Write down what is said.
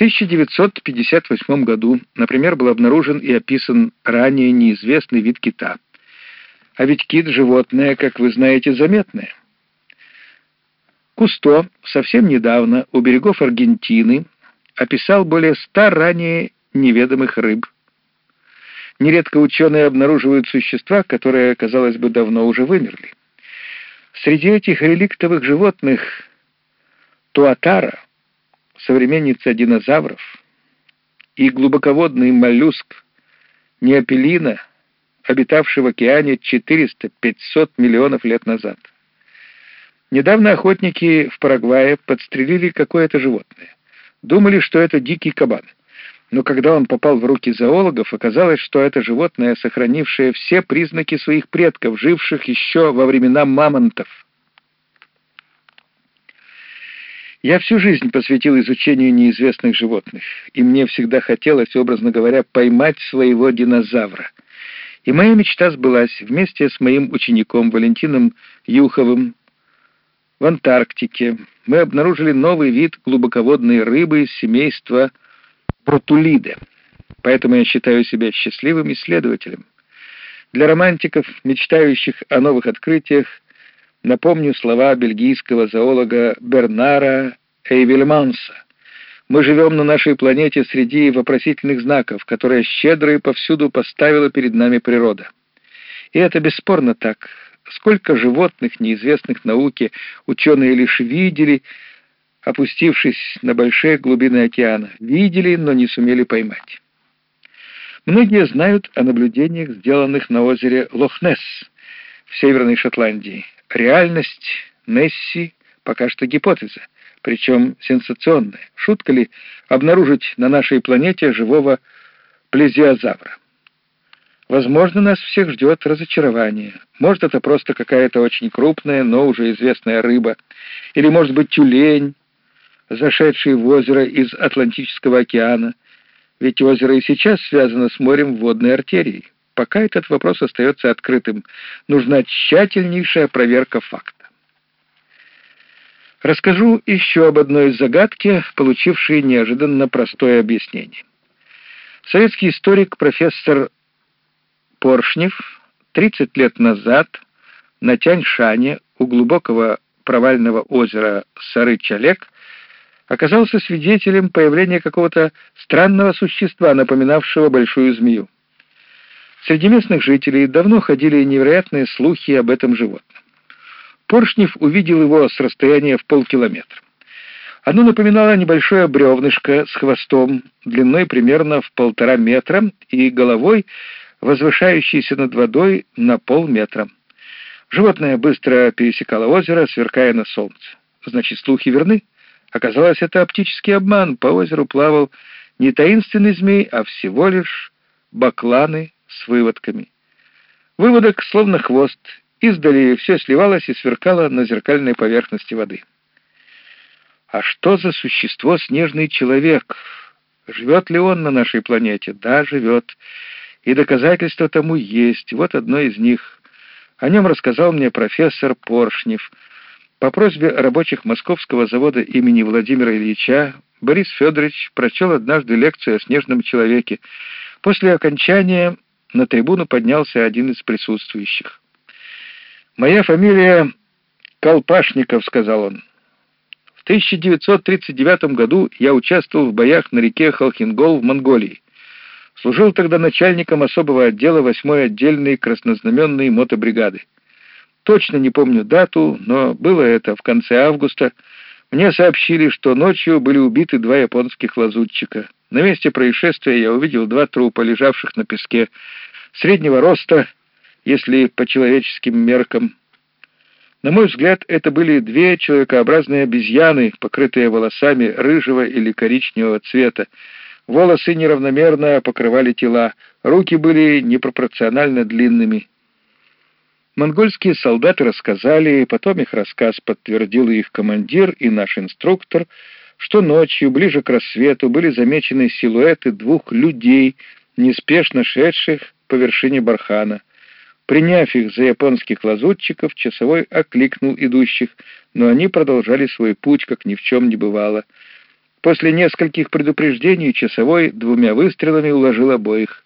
1958 году, например, был обнаружен и описан ранее неизвестный вид кита. А ведь кит — животное, как вы знаете, заметное. Кусто совсем недавно у берегов Аргентины описал более ста ранее неведомых рыб. Нередко ученые обнаруживают существа, которые, казалось бы, давно уже вымерли. Среди этих реликтовых животных туатара, современница динозавров, и глубоководный моллюск неопелина, обитавший в океане 400-500 миллионов лет назад. Недавно охотники в Парагвае подстрелили какое-то животное. Думали, что это дикий кабан. Но когда он попал в руки зоологов, оказалось, что это животное, сохранившее все признаки своих предков, живших еще во времена мамонтов. Я всю жизнь посвятил изучению неизвестных животных, и мне всегда хотелось, образно говоря, поймать своего динозавра. И моя мечта сбылась вместе с моим учеником Валентином Юховым, в Антарктике мы обнаружили новый вид глубоководной рыбы из семейства протулиды. Поэтому я считаю себя счастливым исследователем. Для романтиков, мечтающих о новых открытиях, напомню слова бельгийского зоолога Бернара Эйвельманса. Мы живем на нашей планете среди вопросительных знаков, которые щедро и повсюду поставила перед нами природа. И это бесспорно так. Сколько животных, неизвестных науке, ученые лишь видели, опустившись на большие глубины океана. Видели, но не сумели поймать. Многие знают о наблюдениях, сделанных на озере Лохнесс в Северной Шотландии. Реальность Несси пока что гипотеза, причем сенсационная. Шутка ли обнаружить на нашей планете живого плезиозавра? Возможно, нас всех ждет разочарование. Может, это просто какая-то очень крупная, но уже известная рыба. Или, может быть, тюлень, зашедший в озеро из Атлантического океана. Ведь озеро и сейчас связано с морем водной артерией. Пока этот вопрос остается открытым. Нужна тщательнейшая проверка факта. Расскажу еще об одной загадке, получившей неожиданно простое объяснение. Советский историк профессор Поршнев 30 лет назад на Тяньшане у глубокого провального озера Сары-Чалек оказался свидетелем появления какого-то странного существа, напоминавшего большую змею. Среди местных жителей давно ходили невероятные слухи об этом животном. Поршнев увидел его с расстояния в полкилометра. Оно напоминало небольшое бревнышко с хвостом, длиной примерно в полтора метра и головой, возвышающийся над водой на полметра. Животное быстро пересекало озеро, сверкая на солнце. Значит, слухи верны? Оказалось, это оптический обман. По озеру плавал не таинственный змей, а всего лишь бакланы с выводками. Выводок словно хвост. Издали все сливалось и сверкало на зеркальной поверхности воды. А что за существо снежный человек? Живет ли он на нашей планете? Да, живет. И доказательства тому есть. Вот одно из них. О нем рассказал мне профессор Поршнев. По просьбе рабочих московского завода имени Владимира Ильича Борис Федорович прочел однажды лекцию о снежном человеке. После окончания на трибуну поднялся один из присутствующих. «Моя фамилия Колпашников», — сказал он. «В 1939 году я участвовал в боях на реке Халхингол в Монголии. Служил тогда начальником особого отдела 8-й отдельной краснознаменной мотобригады. Точно не помню дату, но было это в конце августа. Мне сообщили, что ночью были убиты два японских лазутчика. На месте происшествия я увидел два трупа, лежавших на песке, среднего роста, если по человеческим меркам. На мой взгляд, это были две человекообразные обезьяны, покрытые волосами рыжего или коричневого цвета, Волосы неравномерно покрывали тела, руки были непропорционально длинными. Монгольские солдаты рассказали, потом их рассказ подтвердил их командир и наш инструктор, что ночью, ближе к рассвету, были замечены силуэты двух людей, неспешно шедших по вершине бархана. Приняв их за японских лазутчиков, часовой окликнул идущих, но они продолжали свой путь, как ни в чем не бывало — После нескольких предупреждений часовой двумя выстрелами уложил обоих.